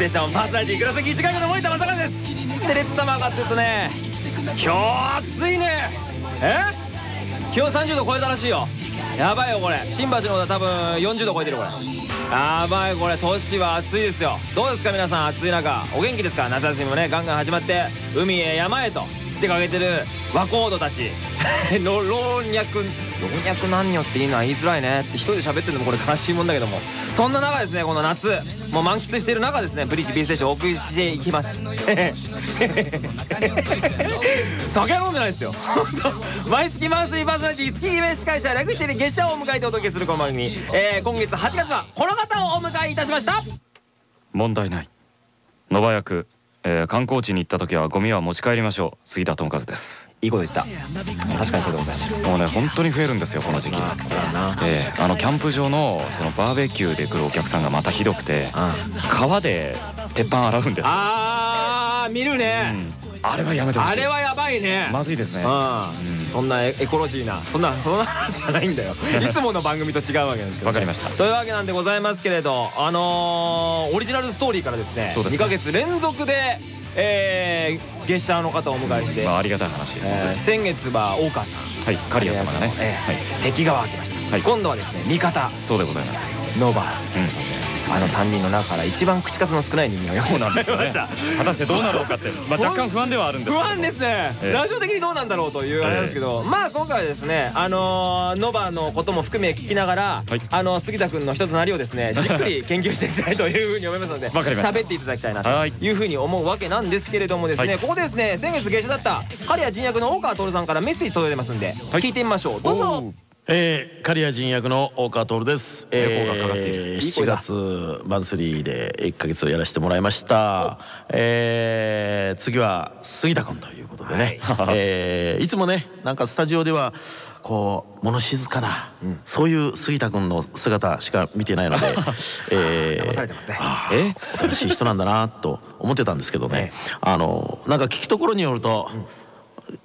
テーションパーソナリティ黒崎一回の森田正和です。でレッツサマーかってとね。今日暑いね。え？今日30度超えたらしいよ。やばいよこれ。新橋の方は多分40度超えてるこれ。やばいこれ。都市は暑いですよ。どうですか？皆さん暑い中。お元気ですか？夏休みもねガンガン始まって。海へ山へと。出かけてる若人たち。老若老若男女っていいのは言いづらいねって一人で喋ってるのもこれ悲しいもんだけども。そんな中ですねこの夏。もう満喫している中ですねブリーチ B ステーションをお送りしていきます。酒飲んでないですよ。毎月マンスリーパーソナリティ月決め司会者略して月謝をお迎えてお届けするこの番組、えー、今月8月はこの方をお迎えいたしました。問題ない。野場役えー、観光地に行った時はゴミは持ち帰りましょう。杉田智和です。いいこと言った。確かにそうでございます。もうね本当に増えるんですよこの時期。えー、あのキャンプ場のそのバーベキューで来るお客さんがまたひどくて川で鉄板洗うんですああ見るね、うんあれはやめてほしい。あれはやばいね。まずいですね。そんなエコロジーなそんなそんな話じゃないんだよ。いつもの番組と違うわけなんですけどわかりました。というわけなんでございますけれどあのオリジナルストーリーからですね2か月連続でえー、月謝の方をお迎えして、まあ、ありがたい話、えー、先月は大川さん。はい刈谷様がね、えーはい、敵側開けました、はい、今度はですね味方。そうでございます。ノバ、うんあの3人の中から一番口数の少ない人間がそうなんですよね。果たしてどうなろうかって、まあ、若干不安ではあるんです不安ですね、ラジオ的にどうなんだろうというあれなんですけど、まあ今回はですねあのノバのことも含め聞きながら、あの杉田君の人となりをですね じっくり研究していきたいというふうに思いますので 喋っていただきたいなというふうに思うわけなんですけれどもですね、ここでですね先月下車だった刈谷陣役の大川徹さんからメッセージ届いてますんで、聞いてみましょう。どうぞえー、刈谷陣役の大川徹です。えー、がかかっている。7月マンスリーで1か月をやらせてもらいました。えー、次は杉田君ということでね。はい、えー、いつもね、なんかスタジオではこう物静かな、うん、そういう杉田君の姿しか見てないので、えー、騙されてますね。え？新しい人なんだなと思ってたんですけどね。あのなんか聞きところによると。うん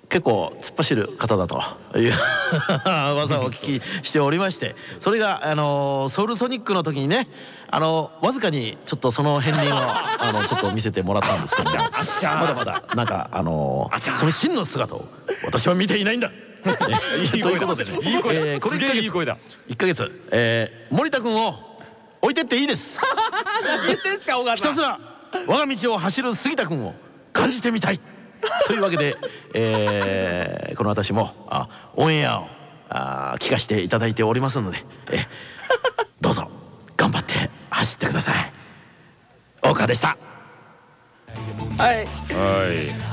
結構突っ走る方だという 噂をお聞きしておりましてそれがあのソウルソニックの時にねあのわずかにちょっとその片鱗をあのちょっと見せてもらったんですけどまだまだなんかあのその真の姿を私は見ていないんだ。ということでね。いい声だ、えー、これ1いい声だ。1か月、えー、森田君を置いてっていいです。何言ってんすか小川さんひたすら我が道を走る杉田君を感じてみたいというわけで、えー、この私もあオンエアをあ聞かせていただいておりますので、えどうぞ頑張って走ってください。大川でした。はい、は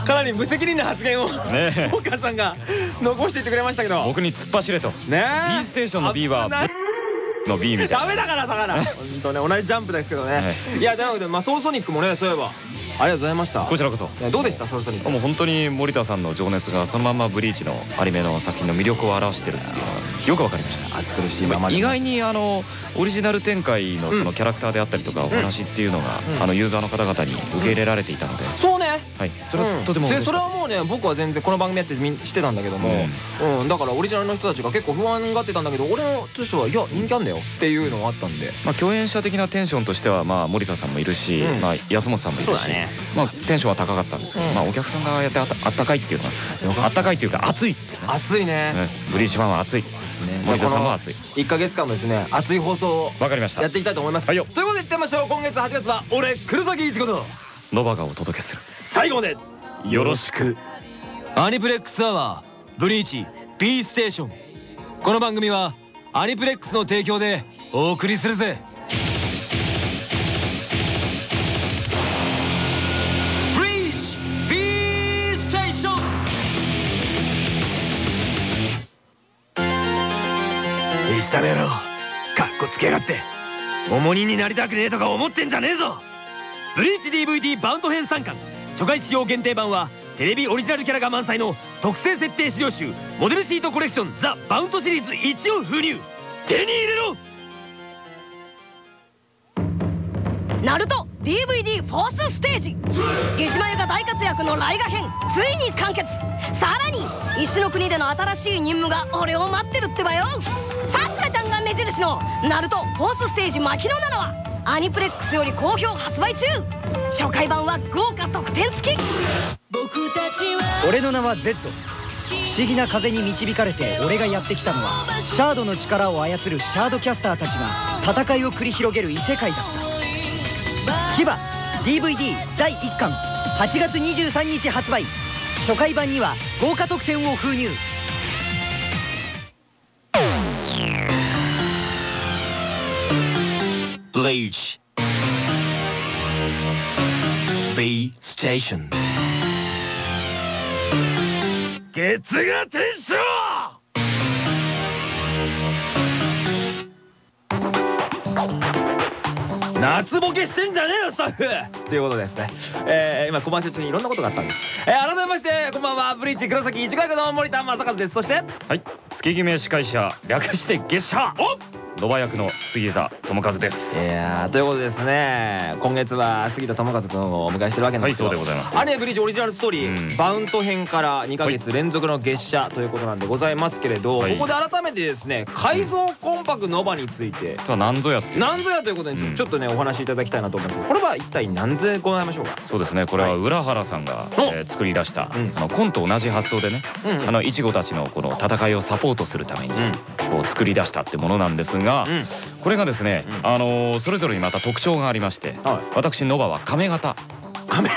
い、かなり無責任な発言を、ね、大川さんが残していってくれましたけど。僕に突っ走れと。ね。B ステーションの B はの B みたいな。ダメだからだから。本当ね同じジャンプですけどね、いやでまあソウルソニックもねそういえばありがとうございました。こちらこそ。どうでした？ソルソニックもう本当に森田さんの情熱がそのままブリーチのアニメの作品の魅力を表してるっていうのがよくわかりました。暑苦しいまま意外にあのオリジナル展開のそのキャラクターであったりとかお話っていうのがあのユーザーの方々に受け入れられていたので。そうね。はい。それはとてもそれはもうね僕は全然この番組やってしてたんだけどもうん。だからオリジナルの人たちが結構不安がってたんだけど俺としてはいや人気あんだよっていうのがあったんで。まあ共演者的なテンションとしてはまあ森田さんもいるしまあ安本さんもいるしまあテンションは高かったんですけど、まあお客さんがやってあったかいっていうのはあったかいっていうか熱い熱いね。ブリーチファンは熱い。森田さんも熱い。1か月間もですね熱い放送をわかりました。やっていきたいと思います。ということでいってみましょう今月8月は俺黒崎一子とノバがお届けする。最後までよろしく。アニプレックスアワーブリーチ B ステーション。この番組はアニプレックスの提供でお送りするぜためろかっこつけやがって。重荷になりたくねえとか思ってんじゃねえぞ。ブリーチ DVD バウンド編3巻。初回使用限定版はテレビオリジナルキャラが満載の特製設定資料集モデルシートコレクションザ・バウンドシリーズ1を封入。手に入れろ！ナルト DVD フォースステージ。ゲジマユが大活躍のライガ編ついに完結。さらに石の国での新しい任務が俺を待ってるってばよ。印の「ナルトフォースステージ牧野7」はアニプレックスより好評発売中。初回版は豪華特典付き。俺の名は Z 不思議な風に導かれて俺がやってきたのはシャードの力を操るシャードキャスターたちが戦いを繰り広げる異世界だった「牙 DVD 第1巻8月23日発売。初回版には豪華特典を封入。ブリーチ B ステーション月が天章!夏ボケしてんじゃねえよスタッフ!ということですね。えー、今コマーシャル中にいろんなことがあったんです。えー、改めましてこんばんは。ブリーチ黒崎一学の森田正和です。そしてはい。月決め司会者略して月謝。お!ノバ役の杉田智和です。いやということでですね。今月は杉田智和君をお迎えしてるわけなんですけど、はいそうでございます。アニメブリーチオリジナルストーリー、うん。バウント編から2ヶ月連続の月謝ということなんでございますけれど、はい。ここで改めてですね改造コンパクノバについて。とは何ぞや何ぞやということについうん。てちょっとねお話しいただきたいなと思います。これは一体何でございましょうか？そうですねこれは浦原さんが、お。えー作り出した、うん。あのコンと同じ発想でね、うんあのいちごたちのこの戦いをサポートするために、うん。こう作り出したってものなんですが、うんこれがですね、うんあのーそれぞれにまた特徴がありまして、はい。私ノバは亀型亀。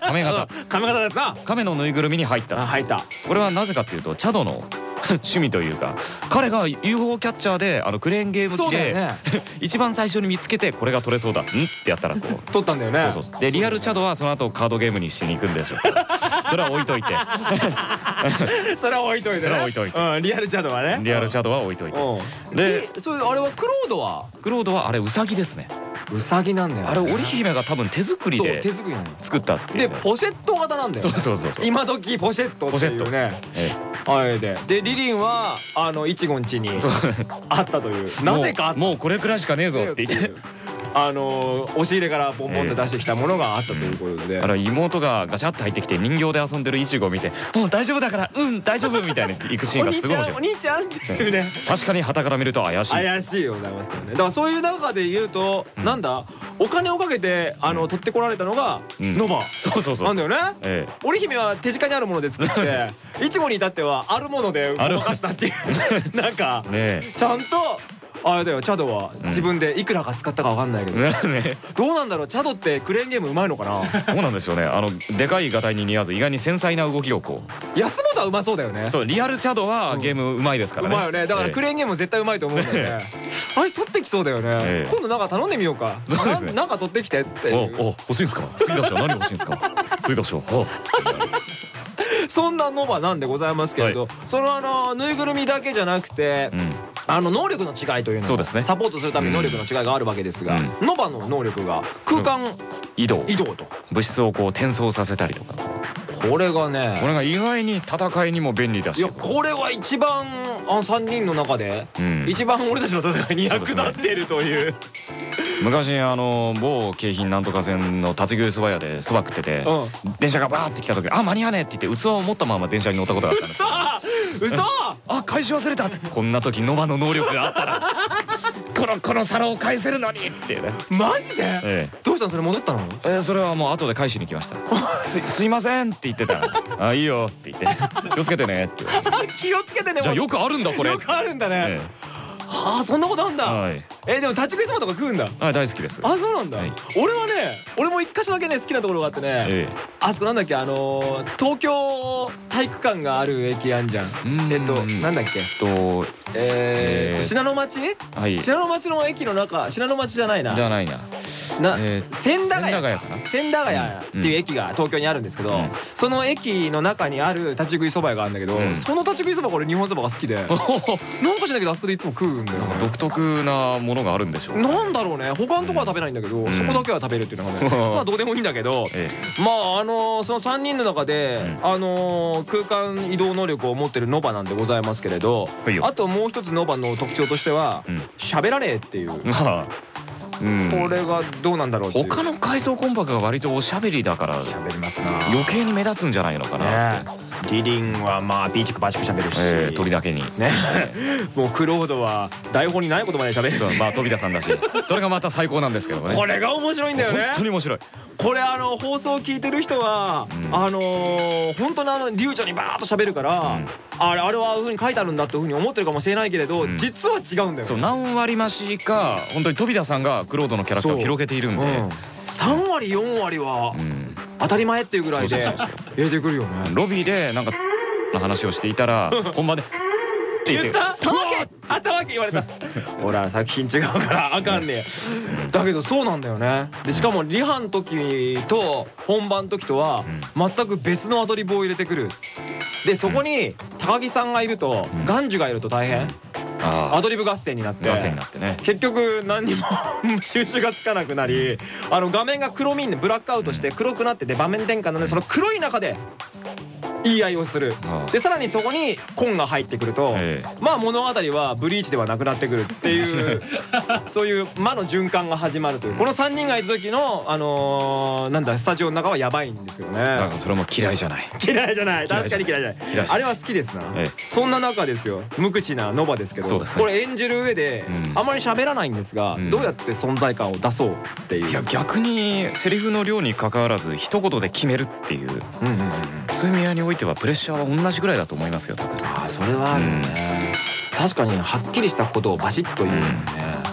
亀型髪型ですか亀のぬいぐるみに入ったあ入った。これはなぜかっていうとチャドの 趣味というか彼が UFO キャッチャーであのクレーンゲーム機で、ね。一番最初に見つけてこれが取れそうだ。ん？ってやったらこう。撮ったんだよね。そうそうでリアルチャドはその後カードゲームにしに行くんでしょうそれは置いといて。それは置いといてね。それは置いといて。うんリアルチャドはね。リアルチャドは置いといて。うん。ででそういうあれはクロードは？クロードはあれウサギですねウサギなんだよね。あれ織姫が多分手作りで手作りなの作ったっていでポシェット型なんだよそうねそうそうそう。今時ポシェットっていうね。えあれで。でリリンはあのイチゴん家にあったという。なぜかもうこれくらいしかねえぞって言ってあの押し入れからボンボンで出してきたものがあったということで。あの妹がガチャッと入ってきて人形で遊んでるイチゴを見て「もう大丈夫だからうん大丈夫」みたいな 行くシーンがすごい面白い。兄ちゃんっていうね。確かに旗から見ると怪しい。怪しいよございますけどね。だからそういう中で言うとうん。なんだお金をかけてあの取ってこられたのがうん。ノバ。そうそうそうなんだよね。ええ。織姫は手近にあるもので作っていちごに至ってはあるものでごまかしたっていう。なんかねえ。ちゃんとあれだよチャドは自分でいくらか使ったかわかんないけど、どうなんだろう？チャドってクレーンゲームうまいのかな？そうなんですよね。あのでかいガタイに似合わず意外に繊細な動きを。こ安本はうまそうだよね。うそうリアルチャドはうん。ゲームうまいですからね。うまいよね。だからクレーンゲーム絶対うまいと思うんだよね。あれ取ってきそうだよね、ええ。今度なんか頼んでみようか。そうですね。ななんか取ってきてってええいう。おお欲しいんですか？杉田氏は何欲しいんですか？杉田氏はおそんなノバなんでございますけれど、そのあのぬいぐるみだけじゃなくて、うんあの能力の違いというのがそうですね。サポートするために能力の違いがあるわけですが、うん。ノバの能力が空間移動。移動と、物質をこう転送させたりとか。これがねこれが意外に戦いにも便利だし。いやこれは一番あ3人の中で、うん。一番俺たちの戦いに役立っているという。昔あの某京浜なんとか線の立ち食いそば屋でそば食っててうん。電車がバーって来た時あ間に合わねえって言って器を持ったまま電車に乗ったことがあったんです嘘！嘘あ返し忘れた。こんな時ノバの能力があったら。このこの皿を返せるのに。っていうね。マジで？えどうしたの？それ戻ったの？ええーそれはもう後で返しに来ました。すすいませんって言ってた。ら あいいよって言って。気をつけてねって。気をつけてね。じゃあよくあるんだこれ。よくあるんだね、えはあそんなことあんだ、えはい。えでも立ち食いそばとか食うんだ。はい大好きです。あそうなんだ、はい。俺はね俺も一箇所だけね好きなところがあってね、えあそこなんだっけあのー東京体育館がある駅あんじゃん。うん。えっとなんだっけ？えとえーっとえー信濃町？はい。信濃町の駅の中信濃町じゃないな。じゃないな。なえー千駄ヶ谷千駄ヶ谷っていう駅が東京にあるんですけど、うん。その駅の中にある立ち食いそば屋があるんだけど、うん。その立ち食いそばが俺日本そばが好きで。なんかしないけどあそこでいつも食うんだよ、なん。か独特なものがあるんでしょう。なんだろうね。他のとこは食べないんだけど、ん。そこだけは食べるっていうのがね、うん。それはどうでもいいんだけど、えまああのその3人の中で、うん。あの空間移動能力を持ってるノバなんでございますけれどあともう一つノバの特徴としてはうん。喋らねえっていう。ま あ。これがどうなんだろう他の改造コンパクが割とおしゃべりだから余計に目立つんじゃないのかなってリリンはまあビーチクバチク喋るし、えー、鳥だけに。ね。もうクロードは台本にないことまで喋る。し まあ飛田さんだし。それがまた最高なんですけどね。これが面白いんだよね。本当に面白い。これあの放送を聞いてる人は、うん、あのー、本当にあの流暢にバーッと喋るから、うん、あれあれはああいうふうに書いてあるんだっていうふうに思ってるかもしれないけれど、うん、実は違うんだよ、ね、そう何割増しか本当に飛田さんがクロードのキャラクターを広げているんで、うん、3割4割は当たり前っていうぐらいで入れてくるよね。ロビーでなんかの話をしていたら 本番で言った？たわけあたわけ言われた。ほら作品違うからあかんねだけどそうなんだよね。でしかもリハの時と本番の時とは全く別のアドリブを入れてくる。でそこに高木さんがいると眼珠がいると大変アドリブ合戦になって。合戦になってね。結局何にも収集がつかなくなりあの画面が黒みんでブラックアウトして黒くなってて場面転換なのでその黒い中で言い合いをする。でさらにそこにコンが入ってくるとまあ物語はブリーチではなくなってくるっていう そういう魔の循環が始まるという。この3人がいた時のあのなんだスタジオの中はやばいんですけどね。なんかそれも嫌いじゃない。嫌いじゃない。確かに嫌いじゃない。あれは好きですな。そんな中ですよ。無口なノバですけど。これ演じる上であまり喋らないんですがどうやって存在感を出そうっていう。いや逆にセリフの量に関わらず一言で決めるっていうそういう意味合いにおいてはプレッシャーは同じぐらいだと思いますよ多分。ああそれはあるね、うん、確かにはっきりしたことをバシッと言うもんね、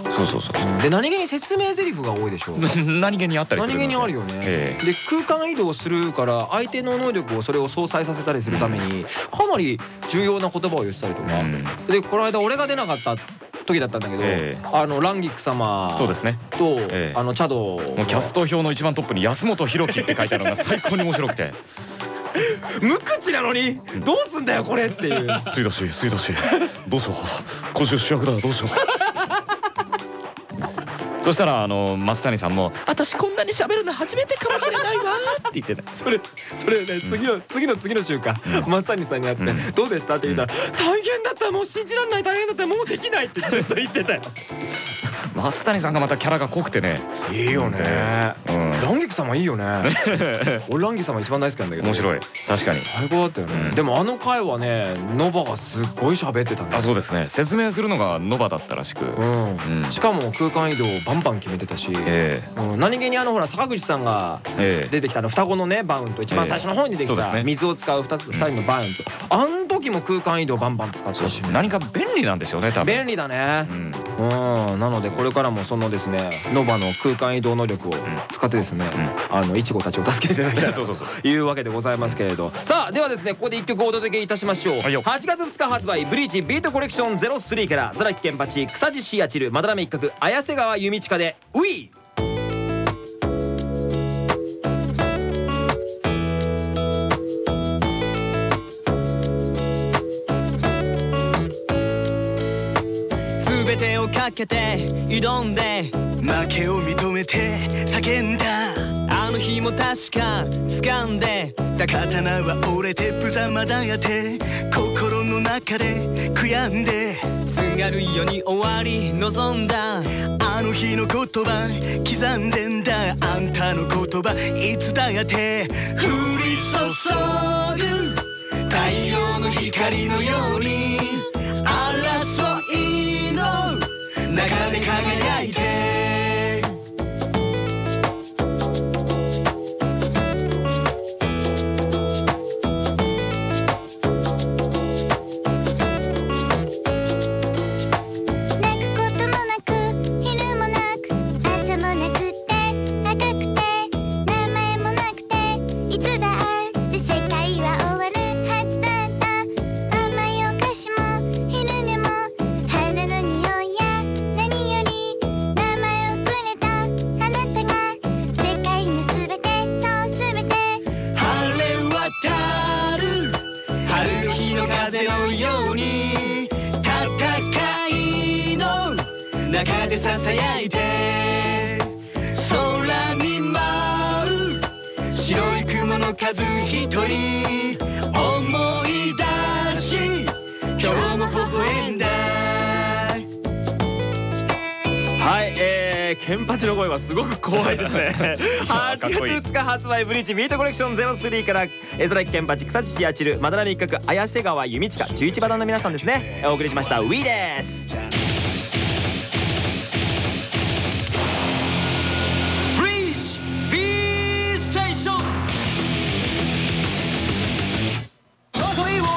うん、そうそうそうで何気に説明台詞が多いでしょう。何気にあったりする何気にあるよね、えー、で空間移動するから相手の能力をそれを相殺させたりするためにかなり重要な言葉を言ってたりとか、うん、でこの間俺が出なかった時だったんだけど、えー、あのランギック様そうですね。と、えー、あのチャドキャスト表の一番トップに安本博樹って書いてあるのが最高に面白くて無口なのにどうすんだよこれっていう。吸い出し吸い出しどうしよう。今週主役だ。どうしよう。そしたらあの増谷さんも「私こんなに喋るの初めてかもしれないわ」って言ってねそれそれね次の次の次の週間増谷さんに会って「どうでした?」って言ったら「大変だった。もう信じられない。大変だった。もうできない」ってずっと言ってたよ。増谷さんがまたキャラが濃くてね。いいよね。ランギクさんはいいよね。俺ランギさんは一番大好きなんだけど。面白い。確かに。最高だったよね。でもあの回はねノバがすっごい喋ってたんあそうですね。説明するのがノバだったらしく。しかも空間移動バンバン決めてたし何気にあのほら坂口さんが出てきたの双子のねバウンと一番最初の方に出てきた水を使う2人のバウンとあん時も空間移動バンバン使ったし。何か便利なんでしょうね多分。便利だね。うん。なのでこれからもそのですねノバの空間移動能力を使ってですねあのいちごたちを助けていただきたいと いうわけでございますけれど。さあではですねここで一曲お届けいたしましょう。8月2日発売「ブリーチビートコレクション03」からザラキケンパチ草地シアチルまだらめ一角綾瀬川弓近で「ウィーかけて挑んで。負けを認めて叫んだ。あの日も確か掴んで。た刀は折れて無様だやて心の中で悔やんですがるように終わり望んだ。あの日の言葉刻んでんだ。あんたの言葉いつだやて。降り注ぐ。太陽の光のように。争いの中で輝いて。一人思い出し今日も微笑んだはい、えーねケンパチの声はすごく怖いですね。8月2日発売ブリーチビートコレクション03からエゾラキケンパチ草地シアチルまだらみ一角綾瀬川弓近11番の皆さんですね。お送りしました WE です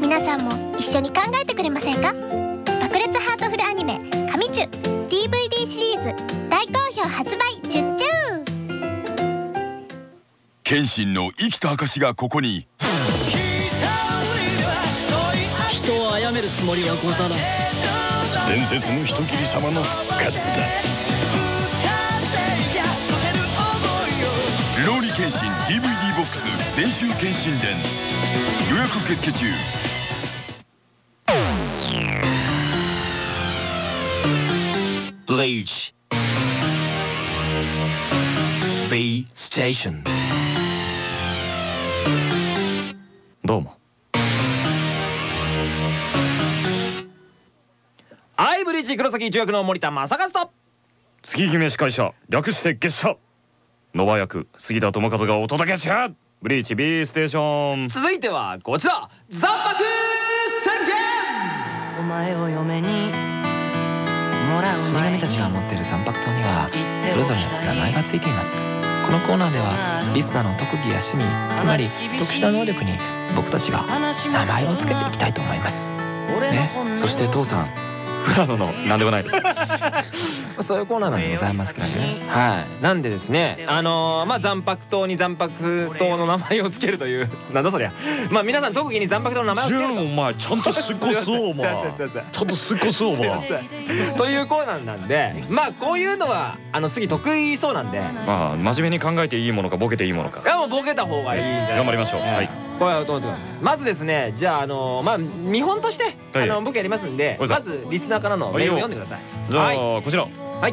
皆さんも一緒に考えてくれませんか？爆裂ハートフルアニメ「神チュ」DVD シリーズ大好評発売チュッチュ謙信の生きた証がここに。人を殺めるつもりはござらん。伝説の人斬り様の復活だ。ローリ謙信 DVD ボックス全集謙信伝。予約受付中 Station どうも。はいブリーチ黒崎中学の森田正和と。月決め司会者略して月謝。ノバ役杉田智和がお届けしやブリーチ B ステーション。続いてはこちら。残白宣言。お前を嫁にもらう死神たちが持っている残白刀にはそれぞれ名前がついていますこのコーナーではリスナーの特技や趣味つまり特殊な能力に僕たちが名前を付けていきたいと思います。ね。そして父さん富良野の何でもないです。そういうコーナーなんでございますけどね。はい。なんでですねあのー、まあ残白刀に残白刀の名前を付けるという なんだそりゃ。まあ皆さん特技に残白刀の名前を付けるお前ちゃんとすっこすお前。ちゃんとすっこすお前。というコーナーなんでまあこういうのはあの杉得意そうなんで。まあ真面目に考えていいものかボケていいものか。いやもうボケた方がいいんで頑張りましょう。はいこれはどうぞまずですねじゃああのまあ見本としてあの僕やりますんでまずリスナーからのメールを読んでください。じゃあこちら。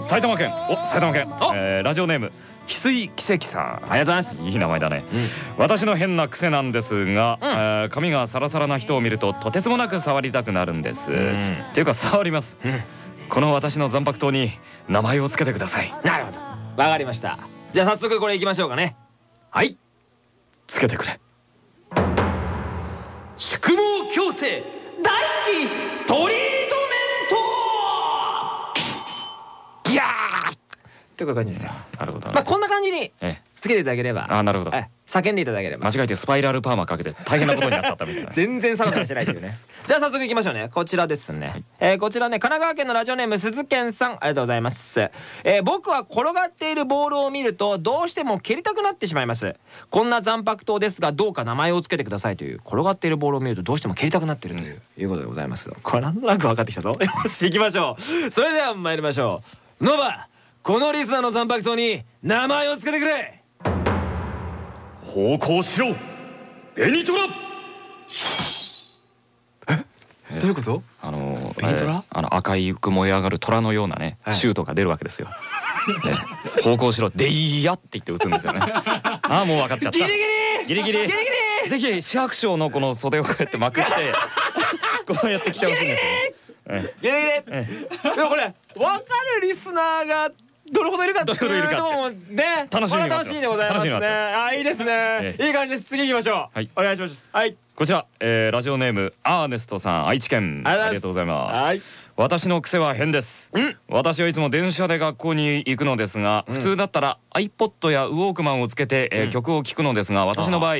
埼玉県。お埼玉県。ラジオネーム翡翠奇跡さん。ありがとうございます。いい名前だね。私の変な癖なんですが髪がサラサラな人を見るととてつもなく触りたくなるんです。っていうか触ります。この私の残白刀に名前を付けてください。なるほど。わかりました。じゃあ早速これいきましょうかね。はい。つけてくれ宿毛矯正大好きトリートメント。いやという感じですよ。なるほどまあこんな感じにつけていただければ。あなるほど。叫んでいただければ。間違えてスパイラルパーマかけて大変なことになっちゃったみたいな。全然サラサラしてないというね。じゃあ早速いきましょうね。こちらですね、えー、こちらね神奈川県のラジオネーム鈴健さんありがとうございます、えー、僕は転がっているボールを見るとどうしても蹴りたくなってしまいます。こんな残白刀ですがどうか名前を付けてくださいという。転がっているボールを見るとどうしても蹴りたくなっているという,、いうことでございます。これなんとなく分かってきたぞ。よし行きましょう。それでは参りましょう。ノバこのリスナーの残白刀に名前を付けてくれ方向しろ。ベニトラ。え？どういうこと？あのベニトラ？あの赤い雲え上がる虎のようなねシュートが出るわけですよ。方向しろ。でいやって言って打つんですよね。ああもう分かっちゃった。ギリギリ。ギリギリ。ギリギリ。ぜひ市役所のこの袖をこうやってまくって こうやって来てほしいんですよ。ギリギリ。でもこれ分かるリスナーがどれほどいるかって。いうのもね楽しみ楽しみでございますね。あいいですね。いい感じです。次行きましょう。はい。お願いします。はい。こちらラジオネームアーネストさん愛知県。ありがとうございます。私の癖は変です。私はいつも電車で学校に行くのですが普通だったら iPod やウォークマンをつけて曲を聴くのですが私の場合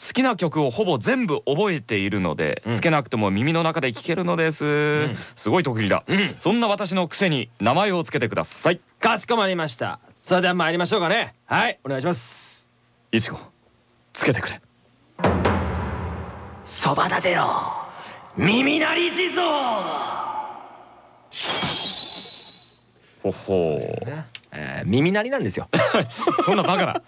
好きな曲をほぼ全部覚えているので、つけなくても耳の中で聴けるのです、すごい得意だ、そんな私の癖に名前をつけてください。かしこまりました。それでは参りましょうかね。はいお願いします。いちごつけてくれ。そば立てろ。耳鳴り地蔵。ほほえー、耳鳴りなんですよ。そんなバカな。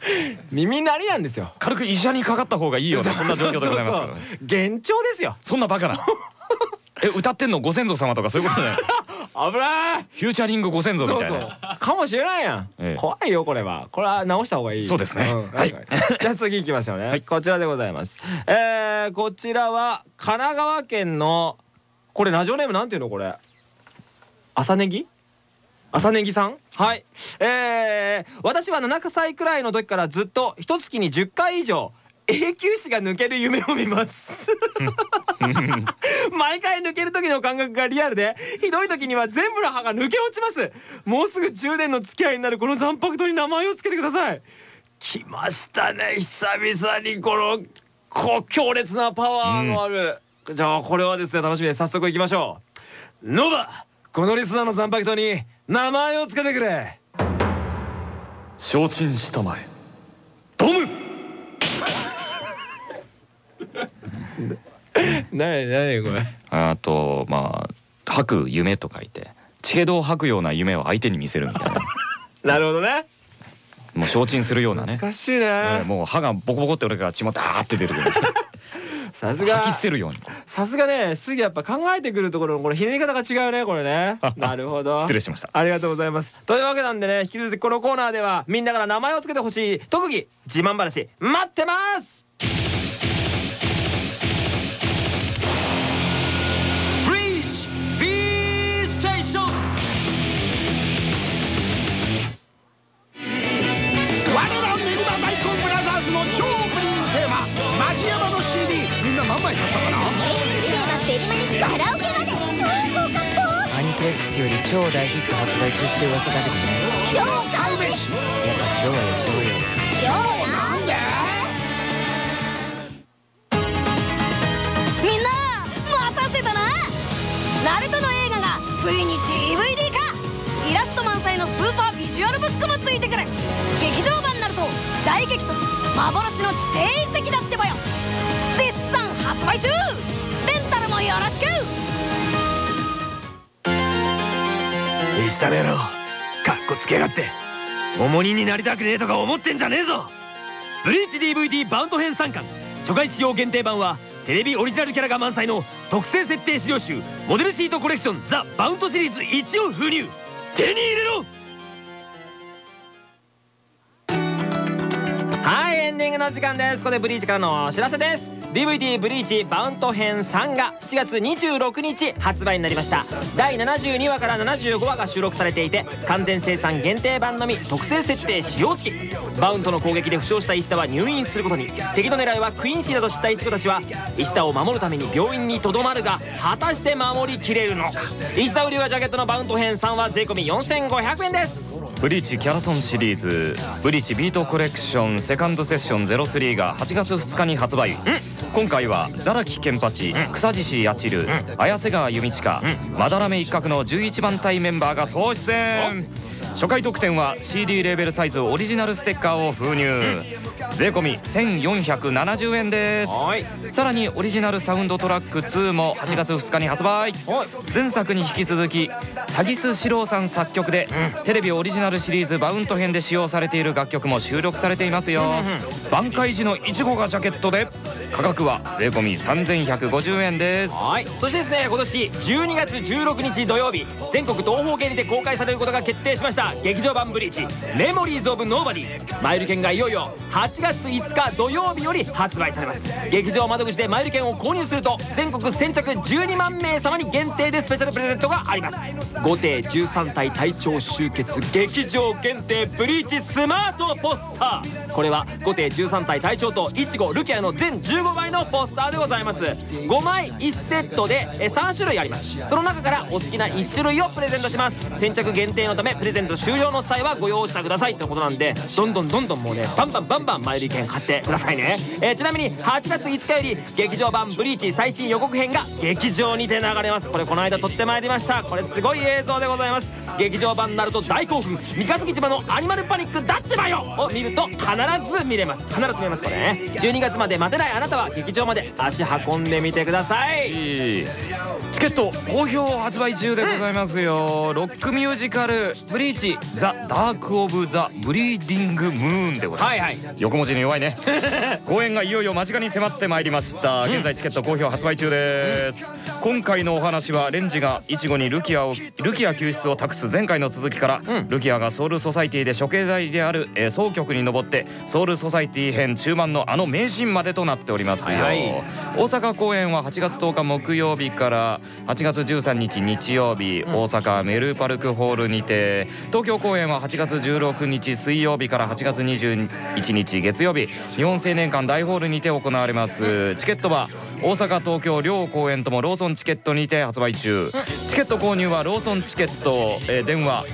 耳鳴りなんですよ。軽く医者にかかった方がいいようなそんな状況でございますから幻聴ですよ。そんなバカな。え歌ってんのご先祖様とかそういうことね危ない。フューチャリングご先祖みたいな。かもしれないやん、ええ、怖いよこれは。これは直した方がいい。そうですね、うん、はい。じゃあ次行きましょうね、はい、こちらでございます。えー、こちらは神奈川県のこれラジオネームなんていうのこれ？朝ネギ？朝ネギさん？はい。えー、私は7歳くらいの時からずっと一月に10回以上永久歯が抜ける夢を見ます。毎回抜ける時の感覚がリアルでひどい時には全部の歯が抜け落ちます。もうすぐ10年の付き合いになるこの残白糖に名前を付けてください。来ましたね久々にこのこう強烈なパワーのある、うん、じゃあこれはですね楽しみです。早速いきましょう。ノバこのリスナーの残白糖に名前を付けてくれ。承知したまえ。トム。何何これ。あとまあ吐く夢と書いて。血ヘドを吐くような夢を相手に見せるみたいな。なるほどね。もう承知するようなね。難しいね。もう歯がボコボコって俺から血もダーって出てくるさすが。吐き捨てるように。さすがね杉やっぱ考えてくるところのこれひねり方が違うねこれね。なるほど。失礼しました。ありがとうございます。というわけなんでね引き続きこのコーナーではみんなから名前を付けてほしい特技自慢話待ってますにカラオケまで。超高格好アニプレックスより超大ヒット発売中って噂だけど。ね超買うべしやっぱ超は予想よ。超なんでみんな待たせたな。ナルトの映画が。ついに DVD 化イラスト満載のスーパービジュアルブックもついてくる劇場版ナルト大激突幻の地底遺跡だってばよ。絶賛発売中。もよろしく。石田野郎かっこつけやがって。重荷になりたくねえとか思ってんじゃねえぞ。ブリーチ DVD バウント編3巻。初回使用限定版はテレビオリジナルキャラが満載の特製設定資料集モデルシートコレクションザ・バウントシリーズ1を封入。手に入れろ！はいエンディングの時間です。ここでブリーチからのお知らせです DVD ブリーチバウント編3が7月26日発売になりました。第72話から75話が収録されていて完全生産限定版のみ特製設定使用付き。バウントの攻撃で負傷した石田は入院することに。敵の狙いはクイーンシーだと知ったイチゴたちは石田を守るために病院にとどまるが果たして守りきれるのか。石田売りはジャケットのバウント編3は税込4500円です。ブリーチキャラソンシリーズブリーチビートコレクションセカンドセッション03が8月2日に発売今回はザラキケンパチ草地市八千綾瀬川弓近まだらめ一角の11番隊メンバーが総出演。初回特典は CD レーベルサイズオリジナルステッカーを封入。税込1470円です。さらにオリジナルサウンドトラック2も8月2日に発売。前作に引き続きサギス四郎さん作曲でテレビオリジナルシリーズバウント編で使用されている楽曲も収録されていますよ。挽回時のいちごがジャケットで価格は税込3150円です。はい。そしてですね今年12月16日土曜日全国東方系にて公開されることが決定しました劇場版ブリーチ「メモリーズ・オブ・ノーバディ」マイル券がいよいよ8月5日土曜日より発売されます。劇場窓口でマイル券を購入すると全国先着12万名様に限定でスペシャルプレゼントがあります。5艇13体隊長集結劇場限定ブリーチスマートポスター。これは5艇13体隊長とイチゴルキアの全15のポスターでございます。5枚1セットで3種類あります。その中からお好きな1種類をプレゼントします。先着限定のためプレゼント終了の際はご容赦ください。ってことなんでどんどんどんどんもうねバンバンバンバンマイル券買ってくださいね、えー、ちなみに8月5日より劇場版ブリーチ最新予告編が劇場にて流れます。これこの間撮ってまいりました。これすごい映像でございます。劇場版ナルト大興奮三日月島のアニマルパニックダッツバよを見ると必ず見れます。必ず見れますこれね。12月まで待てないあなたは劇場まで足運んでみてください。チケット好評発売中でございますよ、ロックミュージカル「ブリーチザ・ダーク・オブ・ザ・ブリーディング・ムーン」でございます、はいはい、横文字に弱いね。公演がいよいよ間近に迫ってまいりました。現在チケット好評発売中です、うん、今回のお話はレンジがイチゴにルキアをルキア救出を託す前回の続きから、うん、ルキアがソウルソサイティで処刑台である、えー、総局に上ってソウルソサイティ編中盤のあの名シーンまでとなっておりますよ、はいはい、大阪公演は8月10日木曜日から8月13日日曜日、うん、大阪メルパルクホールにて東京公演は8月16日水曜日から8月21日月曜日日本青年館大ホールにて行われます。チケットは大阪東京両公演ともローソンチケットにて発売中。チケット購入はローソンチケット、えー、電話。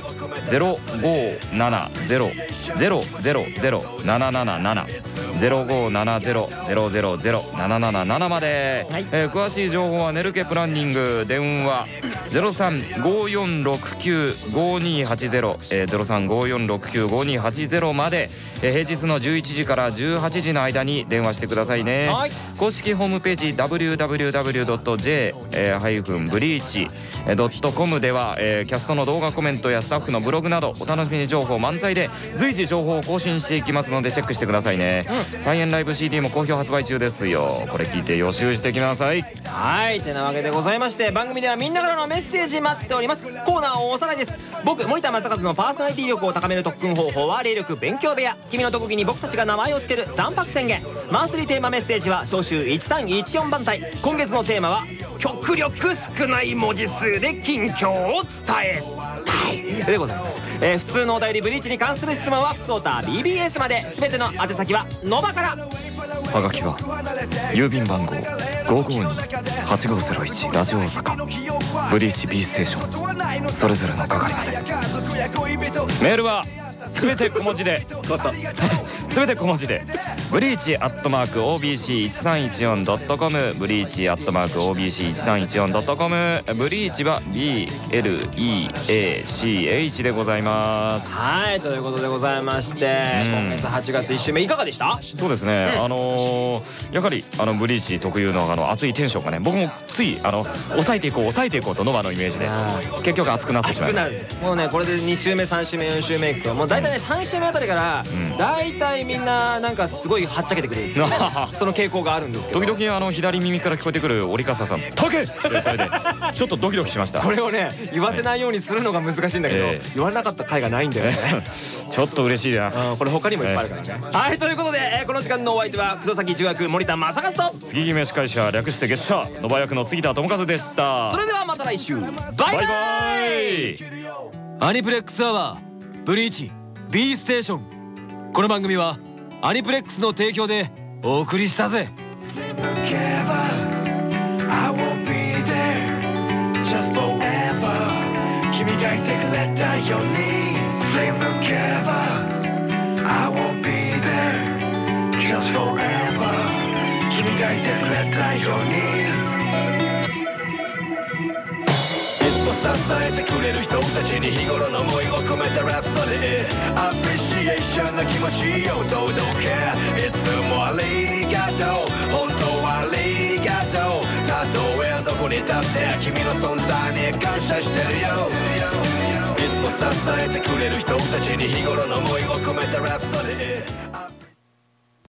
0570000777 0570000777まで、はい、えー、詳しい情報はネルケプランニング。電話。0354695280、えー、0354695280まで、えー、平日の11時から18時の間に電話してくださいね、はい、公式ホームページ www.j- ブリーチ .com では、えー、キャストの動画コメントやスタッフのブログなどお楽しみ情報満載で随時情報を更新していきますのでチェックしてくださいね、うん、サイエンライブ CD も好評発売中ですよ。これ聞いて予習してきなさい。はい。てなわけでございまして番組ではみんなからのメッセージ待っております。コーナーをおさらいです。僕森田正和のパーソナリティ力を高める特訓方法は霊力勉強部屋君の特技に僕たちが名前を付ける残白宣言。マンスリーテーマメッセージは召集1314番隊。今月のテーマは極力少ない文字数で近況を伝え。たいでございます、えー、普通のお便りブリーチに関する質問は普通オタ BBS まで。全ての宛先はノバから。はがきは郵便番号552-8501ラジオ大阪。ブリーチ B ステーション。それぞれの係まで。メールは全て小文字で。わかった全て小文字で。ブリーチアットマーク OBC1314.com ブリーチアットマーク OBC1314.com ブリーチは BLEACH でございます。はいということでございまして、今月8月1週目いかがでした？そうですね、あのやはりあのブリーチ特有のあの熱いテンションがね僕もついあの抑えていこう抑えていこうとノバのイメージで結局熱くなってしまうもうねこれで2週目3週目4週目いくともう大体ね3週目あたりから大体みんななんかすごいはっちゃけてくる その傾向があるんですけど。時々あの左耳から聞こえてくる折笠さん「たけ!」って言われてちょっとドキドキしました。これをね言わせないようにするのが難しいんだけど言われなかった回がないんだよね。ちょっと嬉しいな。これ他にもいっぱいあるからね。はいということでこの時間のお相手は黒崎中学森田正和と。杉決め司会者略して月謝野場役の杉田智和でした。それではまた来週。バイバイ。アニプレックスアワーブリーチ B ステーションこの番組はアニプレックスの提供でお送りしたぜ。君がいてくれたように君がいてくれたように。に日頃の思いを込めたラプソディアプリシエー。ションな気持ちを届け。いつもありがとう。本当はありがとう。たとえどこに立って君の存在に感謝してるよ。いつも支えてくれる人たちに日頃の思いを込めたラプソディ